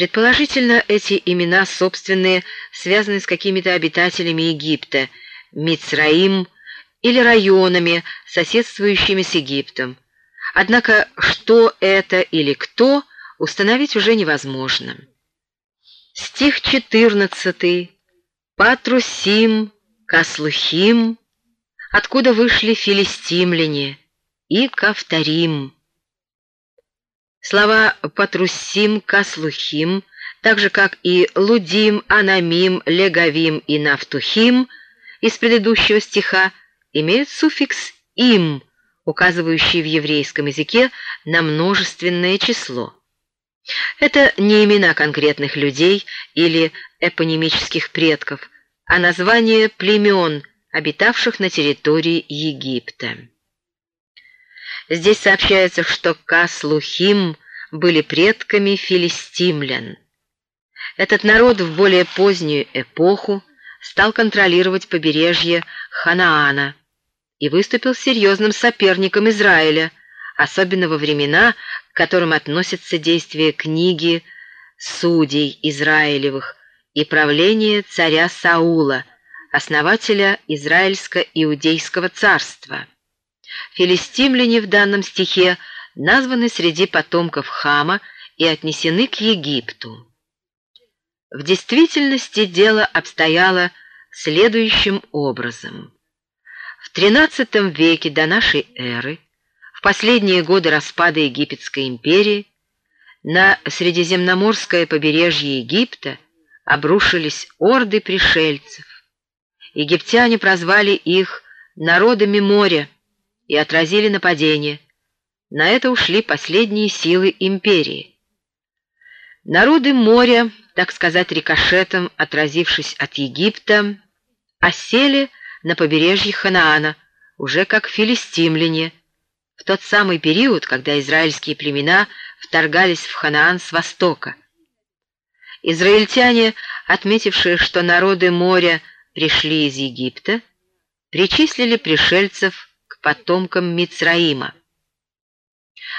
Предположительно, эти имена собственные связаны с какими-то обитателями Египта, Мицраим или районами, соседствующими с Египтом. Однако, что это или кто, установить уже невозможно. Стих 14. Патрусим, Каслухим, откуда вышли филистимляне, и Кавторим. Слова «патрусим», «каслухим», так же как и «лудим», «анамим», «легавим» и «нафтухим» из предыдущего стиха, имеют суффикс «им», указывающий в еврейском языке на множественное число. Это не имена конкретных людей или эпонимических предков, а название племен, обитавших на территории Египта. Здесь сообщается, что Каслухим были предками филистимлян. Этот народ в более позднюю эпоху стал контролировать побережье Ханаана и выступил серьезным соперником Израиля, особенно во времена, к которым относятся действия книги «Судей Израилевых» и правление царя Саула, основателя Израильско-Иудейского царства. Филистимляне в данном стихе названы среди потомков Хама и отнесены к Египту. В действительности дело обстояло следующим образом. В XIII веке до нашей эры, в последние годы распада Египетской империи, на Средиземноморское побережье Египта обрушились орды пришельцев. Египтяне прозвали их «народами моря», и отразили нападение. На это ушли последние силы империи. Народы моря, так сказать, рикошетом, отразившись от Египта, осели на побережье Ханаана, уже как филистимляне, в тот самый период, когда израильские племена вторгались в Ханаан с востока. Израильтяне, отметившие, что народы моря пришли из Египта, причислили пришельцев потомкам Мицраима.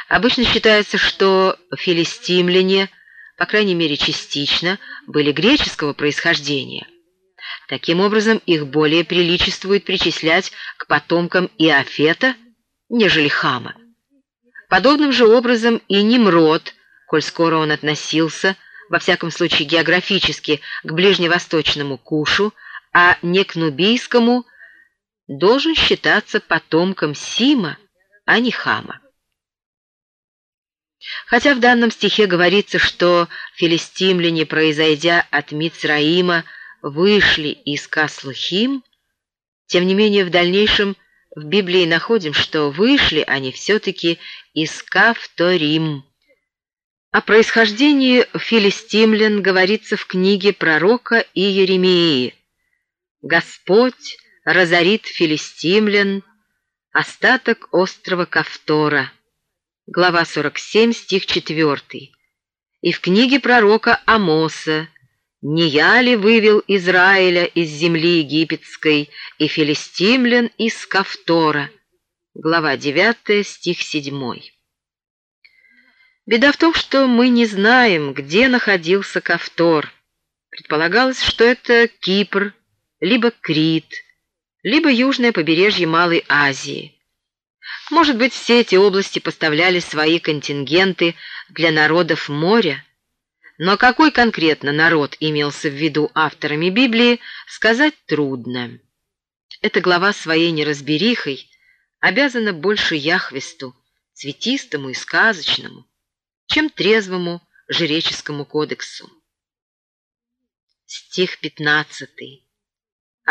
Обычно считается, что филистимляне, по крайней мере частично, были греческого происхождения. Таким образом, их более приличествует причислять к потомкам Иофета, нежели Хама. Подобным же образом и Немрод, коль скоро он относился, во всяком случае географически, к ближневосточному Кушу, а не к Нубийскому должен считаться потомком Сима, а не Хама. Хотя в данном стихе говорится, что филистимляне, произойдя от Мицраима, вышли из Каслухим, тем не менее в дальнейшем в Библии находим, что вышли они все-таки из Кавторим. О происхождении филистимлян говорится в книге пророка Иеремии. «Господь разорит филистимлян, остаток острова Кавтора. Глава 47, стих 4. И в книге пророка Амоса «Не я ли вывел Израиля из земли египетской и филистимлян из Кавтора?» Глава 9, стих 7. Беда в том, что мы не знаем, где находился Кавтор. Предполагалось, что это Кипр, либо Крит – либо южное побережье Малой Азии. Может быть, все эти области поставляли свои контингенты для народов моря, но какой конкретно народ имелся в виду авторами Библии, сказать трудно. Эта глава своей неразберихой обязана больше Яхвесту, цветистому и сказочному, чем трезвому жреческому кодексу. Стих пятнадцатый.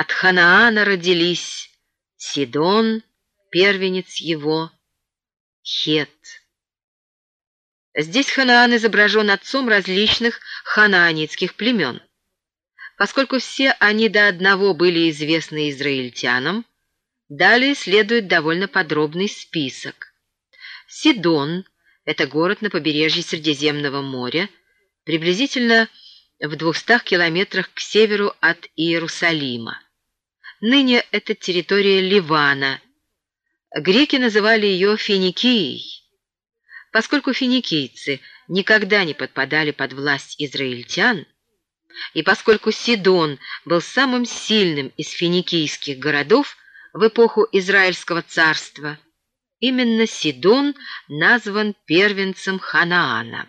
От Ханаана родились Сидон, первенец его, Хет. Здесь Ханаан изображен отцом различных ханаанитских племен. Поскольку все они до одного были известны израильтянам, далее следует довольно подробный список. Сидон – это город на побережье Средиземного моря, приблизительно в 200 километрах к северу от Иерусалима. Ныне это территория Ливана. Греки называли ее Финикией. Поскольку финикийцы никогда не подпадали под власть израильтян, и поскольку Сидон был самым сильным из финикийских городов в эпоху Израильского царства, именно Сидон назван первенцем Ханаана.